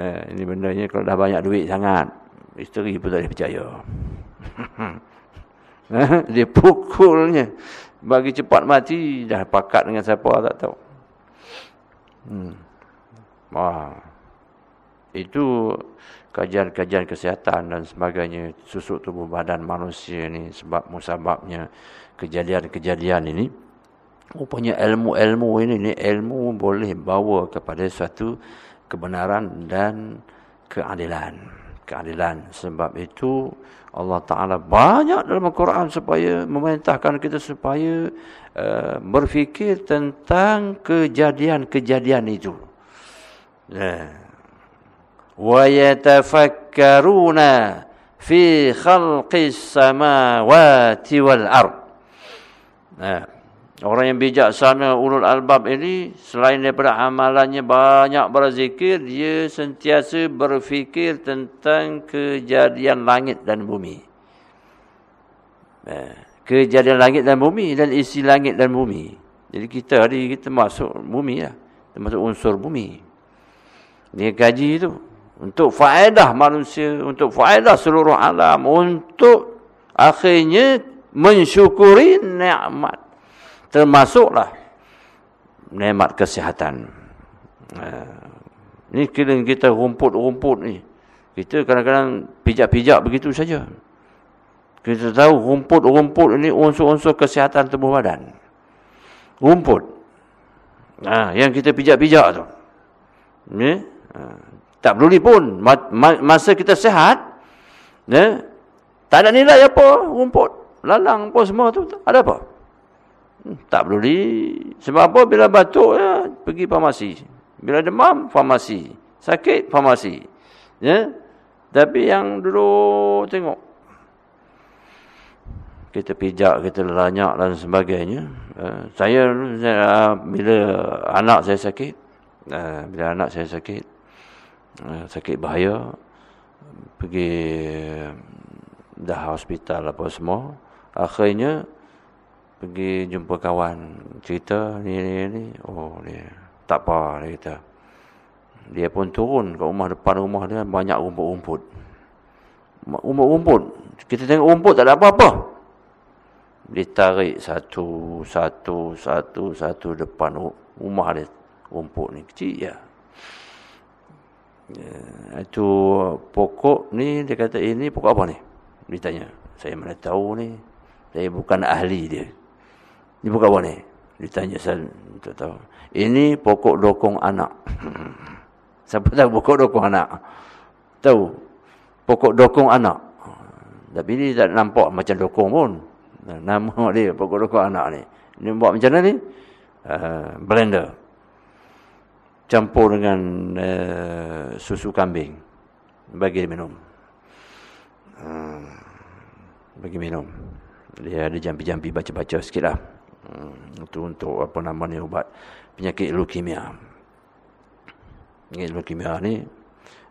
Nah, ini bendanya kalau dah banyak duit sangat, isteri pun tak percaya. dia pukulnya. Bagi cepat mati, dah pakat dengan siapa tak tahu. Hmm. Wah. Itu kajian-kajian kesihatan dan sebagainya susuk tubuh badan manusia ni sebab musababnya kejadian-kejadian ini rupanya ilmu-ilmu ini ni ilmu boleh bawa kepada suatu kebenaran dan keadilan. Keadilan. Sebab itu Allah Ta'ala banyak dalam Al-Quran supaya memerintahkan kita supaya uh, berfikir tentang kejadian-kejadian itu. Wa fi khalqis samawati wal ard. Nah, Orang yang bijaksana ulul albab ini selain daripada amalannya banyak berzikir, dia sentiasa berfikir tentang kejadian langit dan bumi. Eh, kejadian langit dan bumi dan isi langit dan bumi. Jadi kita hari kita masuk bumi lah. Kita masuk unsur bumi. Dia kaji itu. Untuk faedah manusia, untuk faedah seluruh alam, untuk akhirnya mensyukuri nikmat termasuklah nikmat kesihatan. Ini kira kita rumput-rumput ni. Kita kadang-kadang pijak-pijak begitu saja. Kita tahu rumput-rumput ini unsur-unsur kesihatan tubuh badan. Rumput. Ha, yang kita pijak-pijak tu. Ni, ha, tak peduli pun. Masa kita sehat, ni, tak ada nilai apa rumput. Lalang pun semua tu. Ada apa? Tak peduli. Sebab apa? Bila batuk, ya, pergi farmasi. Bila demam, farmasi. Sakit, farmasi. Ya? Tapi yang dulu tengok. Kita pijak, kita lanyak dan sebagainya. Uh, saya, saya, bila anak saya sakit, uh, bila anak saya sakit, uh, sakit bahaya, pergi dah hospital apa semua, akhirnya pergi jumpa kawan cerita ni ni ni oh dia tak apa dia kata Dia pun turun ke rumah depan rumah dia banyak rumput-rumput. Rumput-rumput. Kita tengok rumput tak ada apa-apa. Dia tarik satu, satu, satu, satu depan rumah dia. Rumput ni kecil ya. Ya. Itu pokok ni dia kata ini pokok apa ni? Dia tanya. Saya mana tahu ni. Saya bukan ahli dia. Ini pokok apa ni? Dia tanya saya tak tahu. Ini pokok dokong anak. Siapa tahu pokok dokong anak? Tahu. Pokok dokong anak. Tapi ini tak nampak macam dokong pun. Nama dia pokok dokong anak ni. Ini buat macam mana ni? Uh, blender. Campur dengan uh, susu kambing. Bagi dia minum. Uh, bagi minum. Dia ada jampi-jampi baca-baca sikit lah. Hmm, itu untuk apa nama ni ubat penyakit leukemia. Penyakit leukemia ni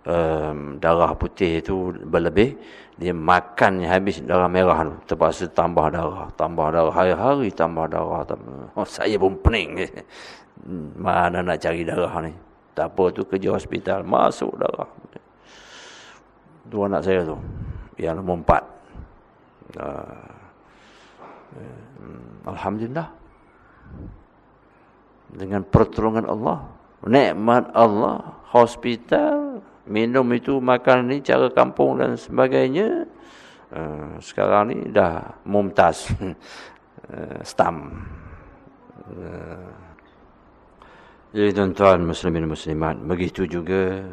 um, darah putih itu berlebih. Dia makan habis darah merah tu. Terpaksa tambah darah. Tambah darah. Hari-hari tambah darah. Oh, saya pun pening. Hmm, mana nak cari darah ni. Tak apa tu kerja hospital. Masuk darah. Tu anak saya tu. Yang nombor empat. Uh, Alhamdulillah. Dengan pertolongan Allah. Nikmat Allah. Hospital. Minum itu, makan ini, cara kampung dan sebagainya. Uh, sekarang ni dah mumtaz. uh, stam. Uh, jadi tuan-tuan muslimin muslimat. Begitu juga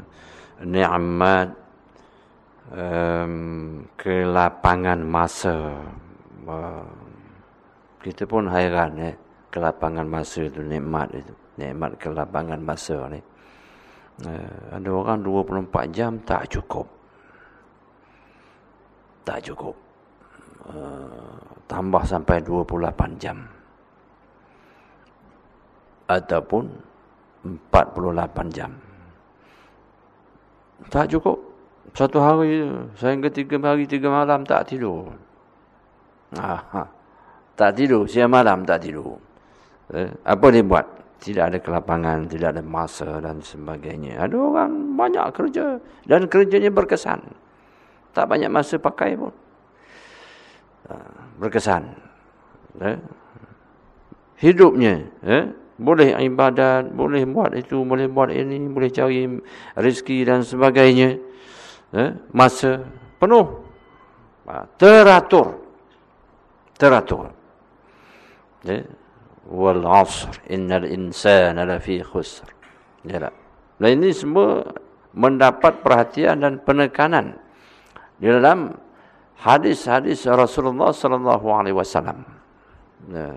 nikmat um, kelapangan masa. Uh, kita pun hairan ya kelapangan masa itu nikmat itu nikmat kelapangan masa ni ada orang 24 jam tak cukup. Tak cukup. Uh, tambah sampai 28 jam. Ataupun 48 jam. Tak cukup. Satu hari sehingga tiga hari tiga malam tak tidur. Ah tak tidur, siang malam tak tidur. Eh, apa dia buat? Tidak ada kelapangan, tidak ada masa dan sebagainya. Ada orang banyak kerja dan kerjanya berkesan. Tak banyak masa pakai pun. Ah, berkesan. Eh? Hidupnya, eh? boleh ibadat, boleh buat itu, boleh buat ini, boleh cari rezeki dan sebagainya. Masa penuh. Teratur. Teratur. Ya. Wal asr innal insana lafi khusr. Ya tak? Dan ini semua mendapat perhatian dan penekanan di dalam hadis-hadis Rasulullah sallallahu alaihi wasallam. Ya.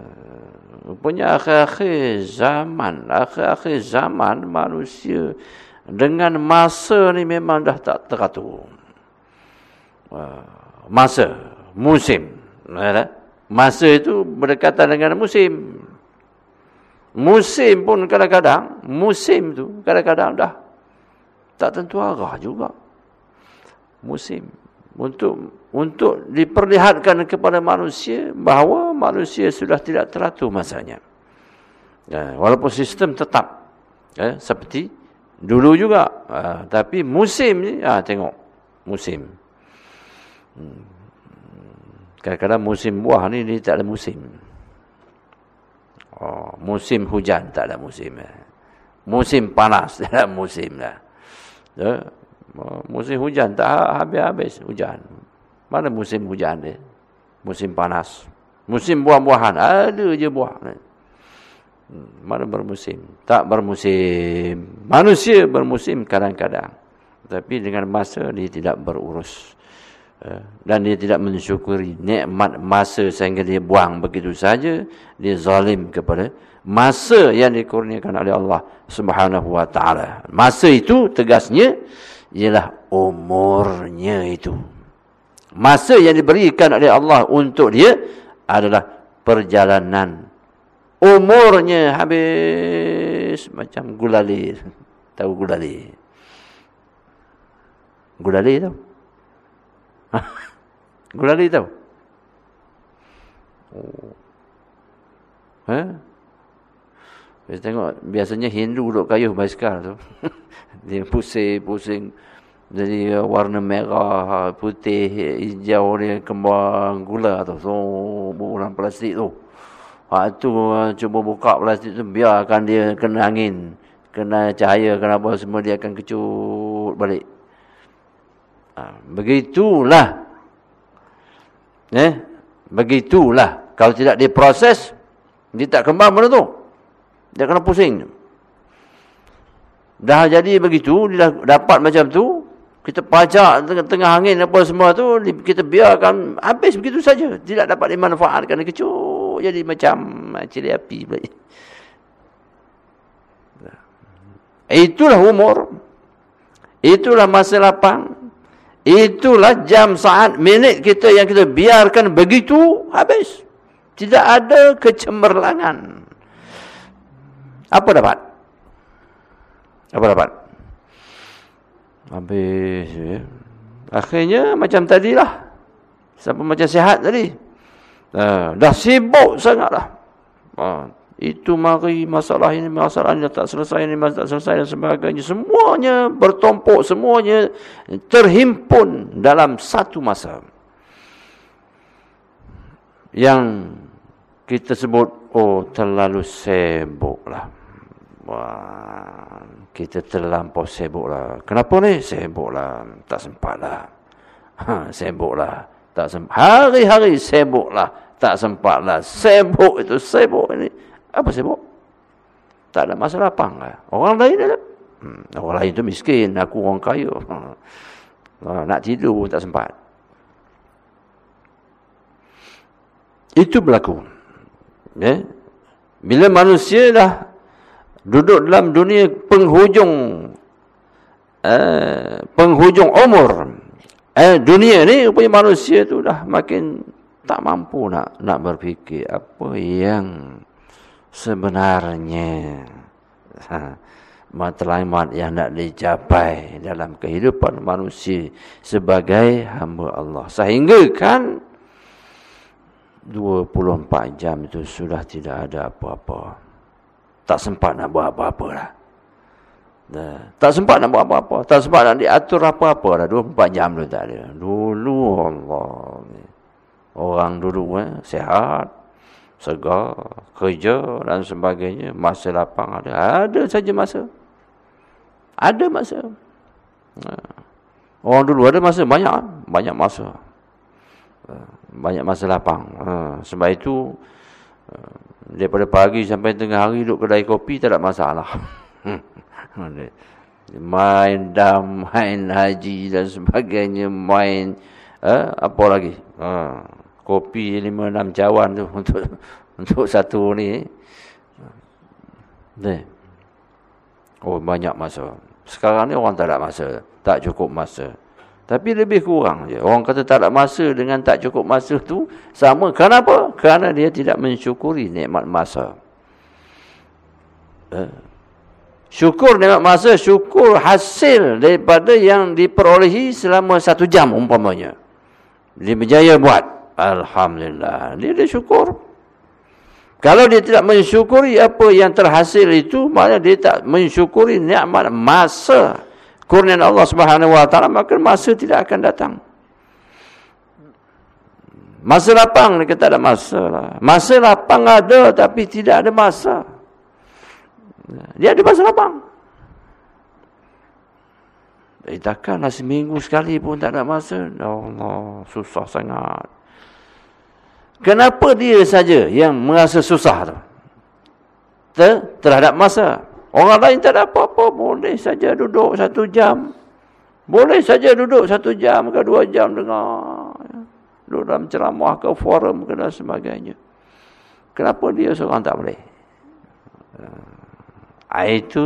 Punya akhir-akhir zaman, akhir-akhir zaman manusia dengan masa ni memang dah tak teratur. Masa, musim. Ya? Masa itu berdekatan dengan musim. Musim pun kadang-kadang, musim tu kadang-kadang dah tak tentu arah juga. Musim. Untuk untuk diperlihatkan kepada manusia bahawa manusia sudah tidak teratur masanya. Ya, walaupun sistem tetap ya, seperti dulu juga. Uh, tapi musim ni, ah, tengok. Musim. Hmm. Kadang-kadang musim buah ni dia tak ada musim. Oh, musim hujan tak ada musim. Eh. Musim panas tak ada musim lah. Ya? Musim hujan tak habis-habis hujan. Mana musim hujan dia? Musim panas. Musim buah-buahan ada je buah. Hmm, mana bermusim? Tak bermusim. Manusia bermusim kadang-kadang. Tapi dengan masa dia tidak berurus. Eh, dan dia tidak mensyukuri nikmat masa sehingga dia buang begitu saja dia zalim kepada masa yang dikurniakan oleh Allah Subhanahu wa taala. Masa itu tegasnya ialah umurnya itu. Masa yang diberikan oleh Allah untuk dia adalah perjalanan. Umurnya habis macam gulali. Tahu gulali? Gulali tahu Gulali tahu? Oh. Ha? Saya tengok biasanya Hindu duduk kayuh basikal tu. Dia pusing-pusing. Jadi warna merah, putih, hijau dia kembang gula tu. So, bulan plastik tu. Waktu tu cuba buka plastik tu, biarkan dia kena angin. Kena cahaya, kena apa semua, dia akan kecut balik. Ha, begitulah. Eh? Begitulah. Kalau tidak diproses, dia tak kembang benda tu. Dia kena pusing. Dah jadi begitu, dia dah dapat macam tu, kita pajak tengah-tengah angin apa semua tu, kita biarkan habis begitu saja. Tidak dapat dimanfaatkan, dia kecup jadi macam cili api. Itulah umur. Itulah masa lapang. Itulah jam, saat, minit kita yang kita biarkan begitu, habis. Tidak ada kecemerlangan. Apa dapat? Apa dapat? Habis. Ya. Akhirnya macam tadilah. Sampai macam sihat tadi. Uh, dah sibuk sangatlah. Uh, itu mari masalah ini, masalah ini tak selesai, ini masalah tak selesai dan sebagainya. Semuanya bertumpuk, semuanya terhimpun dalam satu masa. Yang kita sebut, oh terlalu sibuklah. Wah, kita terlampau sibuklah. Kenapa ni? Sibuklah. Tak sempatlah. Ha, sibuklah. Tak sempat. Hari-hari sibuklah tak sempat lah. Sibuk itu, sibuk ini. Apa sibuk? Tak ada masa lapang lah. Orang lain ada. Hmm, orang lain tu miskin, aku orang kaya. Hmm. Nak tidur pun tak sempat. Itu berlaku. Ya? Bila manusia dah duduk dalam dunia penghujung eh, penghujung umur eh, dunia ni punya manusia tu dah makin tak mampu nak nak berfikir apa yang sebenarnya matlamat yang nak dicapai dalam kehidupan manusia sebagai hamba Allah. Sehingga kan 24 jam itu sudah tidak ada apa-apa. Tak sempat nak buat apa-apa lah. Tak sempat nak buat apa-apa. Tak sempat nak diatur apa-apa lah. 24 jam tu tak ada. Dulu Allah. Orang dulu eh, sehat, segar, kerja dan sebagainya, masa lapang ada. Ada saja masa. Ada masa. Ha. Orang dulu ada masa, banyak. Banyak masa. Ha. Banyak masa lapang. Ha. Sebab itu, daripada pagi sampai tengah hari duduk kedai kopi, tak ada masalah. main dam, main haji dan sebagainya, main eh, apa lagi. Ha kopi lima enam cawan tu untuk untuk satu ni. Ni. Oh banyak masa. Sekarang ni orang tak ada masa, tak cukup masa. Tapi lebih kurang je. Orang kata tak ada masa dengan tak cukup masa tu sama. Kenapa? Kerana dia tidak mensyukuri nikmat masa. Eh. Syukur nikmat masa, syukur hasil daripada yang diperolehi selama satu jam umpamanya. Dia berjaya buat. Alhamdulillah. Dia dia syukur. Kalau dia tidak mensyukuri apa yang terhasil itu, maknanya dia tak mensyukuri nikmat masa kurnian Allah Subhanahu wa taala, maka masa tidak akan datang. Masa lapang ni kita ada masa lah. Masa lapang ada tapi tidak ada masa. Dia ada masa lapang. Eh, takkanlah seminggu sekali pun tak ada masa. Ya Allah, susah sangat. Kenapa dia saja yang merasa susah tu? Ter terhadap masa. Orang lain tak ada apa-apa. Boleh saja duduk satu jam. Boleh saja duduk satu jam ke dua jam dengar. Duduk dalam ceramah ke forum ke dan sebagainya. Kenapa dia seorang tak boleh? Uh, itu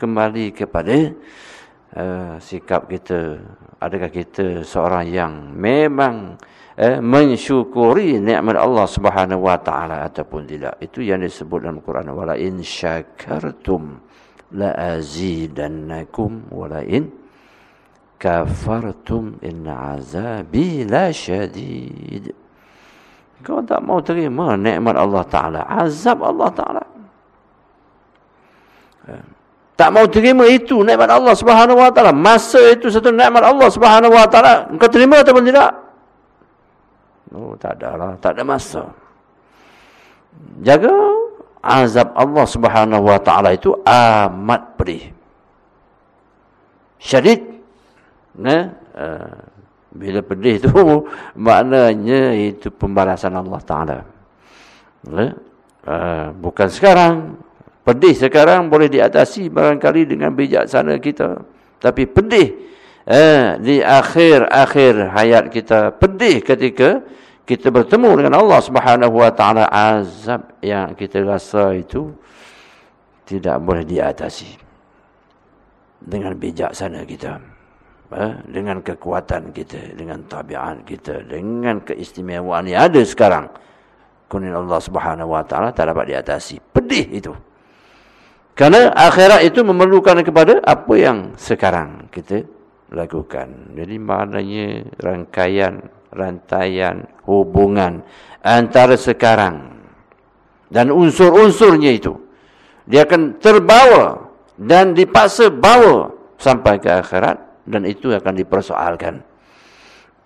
kembali kepada uh, sikap kita. Adakah kita seorang yang memang eh, mensyukuri nikmat Allah Subhanahu wa taala ataupun tidak itu yang disebut dalam Quran wala in syakartum la azidannakum wala in kafartum in azabi la syadid kau tak mau terima nikmat Allah taala azab Allah taala eh, Tak mau terima itu nikmat Allah Subhanahu wa taala. Masa itu satu nikmat Allah Subhanahu wa taala. Engkau terima ataupun tidak? Oh, tak ada lah. Tak ada masa. Jaga azab Allah Subhanahu wa taala itu amat pedih. Syadid. Nah, uh, bila pedih tu maknanya itu pembalasan Allah taala. Uh, bukan sekarang Pedih sekarang boleh diatasi barangkali dengan bijaksana kita. Tapi pedih eh, di akhir-akhir hayat kita. Pedih ketika kita bertemu dengan Allah subhanahu wa ta'ala. Azab yang kita rasa itu tidak boleh diatasi. Dengan bijaksana kita. Eh, dengan kekuatan kita. Dengan tabiat kita. Dengan keistimewaan yang ada sekarang. Kunin Allah subhanahu wa ta'ala tak dapat diatasi. Pedih itu. Karena akhirat itu memerlukan kepada apa yang sekarang kita lakukan. Jadi maknanya rangkaian, rantaian, hubungan antara sekarang dan unsur-unsurnya itu. Dia akan terbawa dan dipaksa bawa sampai ke akhirat dan itu akan dipersoalkan.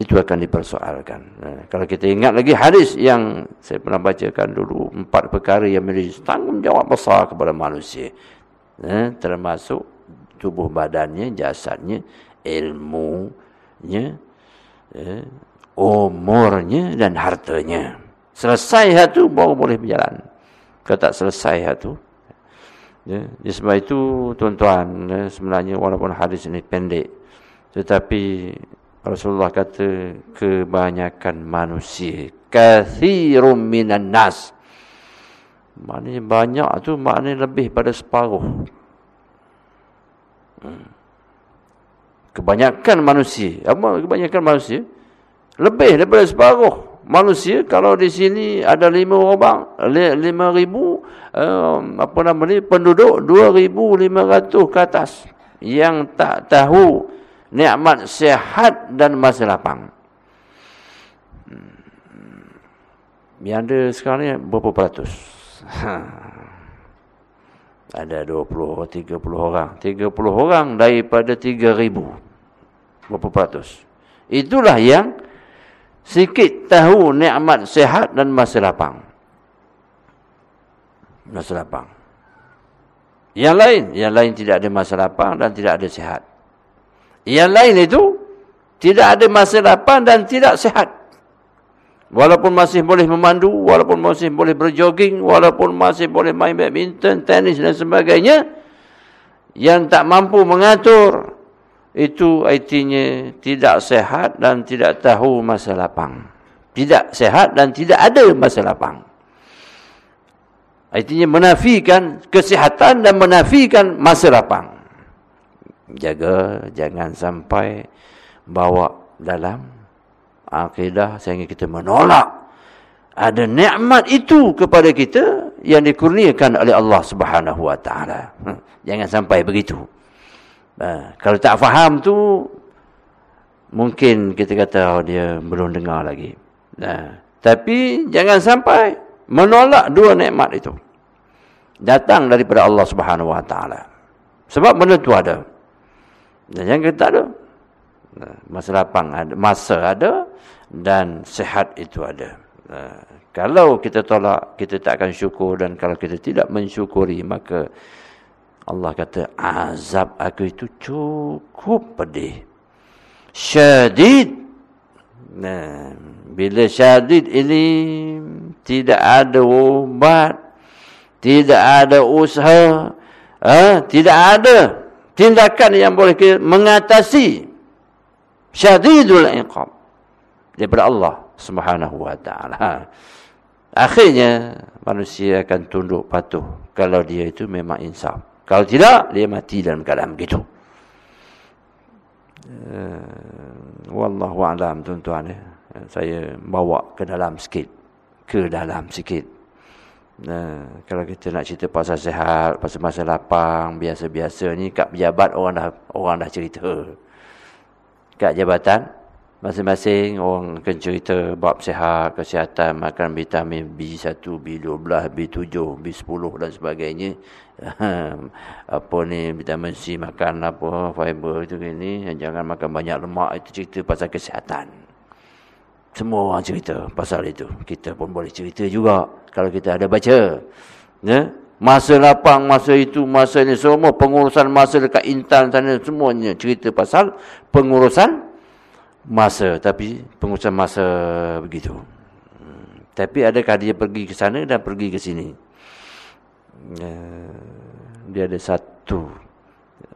Itu akan dipersoalkan. Nah, kalau kita ingat lagi hadis yang saya pernah bacakan dulu. Empat perkara yang menjadi tanggungjawab besar kepada manusia. Nah, termasuk tubuh badannya, jasadnya, ilmunya, eh, umurnya dan hartanya. Selesai itu baru boleh berjalan. Kalau tak selesai itu. Ya, sebab itu tuan-tuan, ya, sebenarnya walaupun hadis ini pendek. Tetapi Rasulullah kata kebanyakan manusia kathirum minan nas maknanya banyak tu maknanya lebih pada separuh hmm. Kebanyakan manusia apa kebanyakan manusia lebih daripada separuh manusia kalau di sini ada lima orang lima ribu um, apa nama ni penduduk dua ribu lima ratus ke atas yang tak tahu nikmat sehat dan masa lapang. Hmm. Yang ada sekarang ni berapa peratus? ada 20, 30 orang. 30 orang daripada 3,000. Berapa peratus? Itulah yang sikit tahu nikmat sehat dan masa lapang. Masa lapang. Yang lain, yang lain tidak ada masa lapang dan tidak ada sehat. Yang lain itu tidak ada masa lapang dan tidak sehat. Walaupun masih boleh memandu, walaupun masih boleh berjoging, walaupun masih boleh main badminton, tenis dan sebagainya, yang tak mampu mengatur, itu artinya tidak sehat dan tidak tahu masa lapang. Tidak sehat dan tidak ada masa lapang. Artinya menafikan kesihatan dan menafikan masa lapang jaga jangan sampai bawa dalam akidah sehingga kita menolak ada nikmat itu kepada kita yang dikurniakan oleh Allah Subhanahu wa taala. Hmm, jangan sampai begitu. Uh, kalau tak faham tu mungkin kita kata oh, dia belum dengar lagi. Nah, tapi jangan sampai menolak dua nikmat itu. Datang daripada Allah Subhanahu wa taala. Sebab benda tu ada. Dan yang kita ada. Masa lapang ada. Masa ada. Dan sehat itu ada. Kalau kita tolak, kita tak akan syukur. Dan kalau kita tidak mensyukuri, maka Allah kata, azab aku itu cukup pedih. Syadid. Nah, bila syadid ini tidak ada ubat, tidak ada usaha, eh, tidak ada tindakan yang boleh mengatasi syadidul iqab daripada Allah Subhanahu wa taala. Ha. Akhirnya manusia akan tunduk patuh kalau dia itu memang insaf. Kalau tidak dia mati dalam keadaan begitu. Uh, wallahu a'lam tuan-tuan ya. Saya bawa ke dalam sikit. Ke dalam sikit. Nah, kalau kita nak cerita pasal sehat, pasal masa lapang, biasa-biasa ni kat pejabat orang dah orang dah cerita. Kat jabatan Masing-masing orang akan cerita bab sihat, kesihatan, makan vitamin B1, B12, B7, B10 dan sebagainya. apa ni vitamin C makan apa fiber itu ni jangan makan banyak lemak itu cerita pasal kesihatan. Semua orang cerita pasal itu. Kita pun boleh cerita juga kalau kita ada baca. Ya? Masa lapang, masa itu, masa ini semua pengurusan masa dekat Intan sana semuanya cerita pasal pengurusan masa tapi pengurusan masa begitu. Tapi adakah dia pergi ke sana dan pergi ke sini? Ya, dia ada satu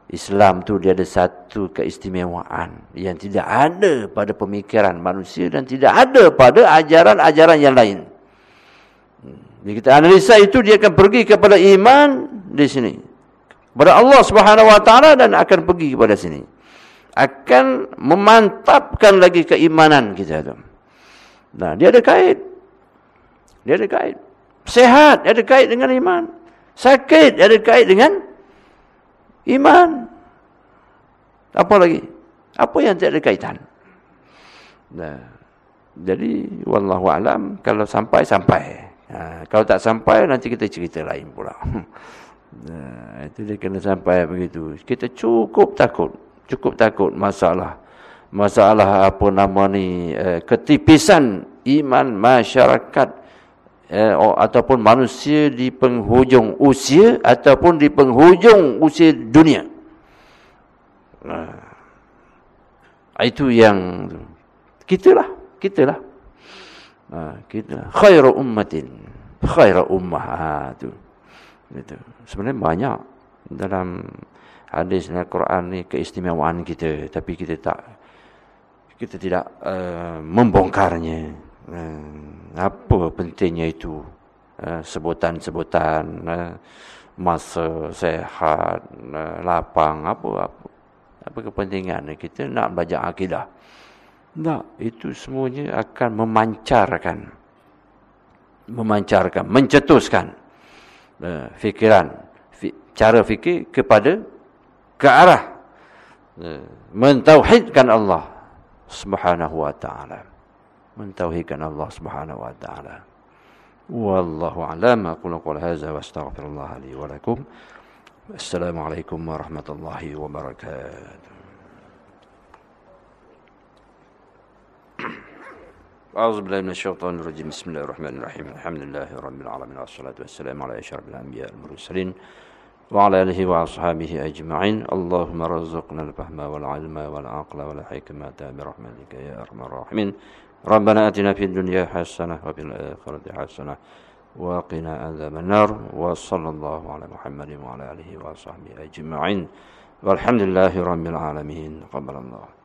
Islam tu dia ada satu keistimewaan yang tidak ada pada pemikiran manusia dan tidak ada pada ajaran-ajaran yang lain. Hmm. kita analisa itu dia akan pergi kepada iman di sini. Kepada Allah Subhanahu wa taala dan akan pergi kepada sini akan memantapkan lagi keimanan kita tu. Nah, dia ada kait. Dia ada kait. Sehat, dia ada kait dengan iman. Sakit, dia ada kait dengan iman. Apa lagi? Apa yang tidak ada kaitan? Nah, jadi wallahu alam kalau sampai sampai. Ha, kalau tak sampai nanti kita cerita lain pula. Nah, itu dia kena sampai begitu. Kita cukup takut cukup takut masalah. Masalah apa nama ni eh, ketipisan iman masyarakat eh, ataupun manusia di penghujung usia ataupun di penghujung usia dunia. Nah, itu yang kita lah kita lah nah, kita khairu ummatin khairu ummah ha, tu. itu. Sebenarnya banyak dalam hadis dan Al-Quran ni keistimewaan kita tapi kita tak kita tidak uh, membongkarnya. Uh, apa pentingnya itu? Uh, sebutan-sebutan uh, masa sehat uh, lapang apa apa apa kepentingan kita nak belajar akidah. Tak itu semuanya akan memancarkan memancarkan mencetuskan uh, fikiran fi, cara fikir kepada ke arah mentauhidkan Allah Subhanahu wa taala. Mentauhidkan Allah Subhanahu wa taala. Wallahu a'lam. Aqulu qul hadza wa astaghfirullah li wa lakum. Assalamualaikum warahmatullahi wabarakatuh. أعوذ بالله من الشيطان الرجيم بسم الله الرحمن الرحيم الحمد لله رب العالمين والصلاة والسلام على أشرف الأنبياء المرسلين وعلى آله وأصحابه أجمعين. اللهم رزقنا الفهم والعلم والعقل والحكمة. برحمتك يا أرحم الراحمين. ربنا أتنا في الدنيا حسنة وفي الآخرة حسنة وقنا عذاب النار. وصلى الله على محمد وعلى آله وصحبه أجمعين. والحمد لله رب العالمين. قبل الله.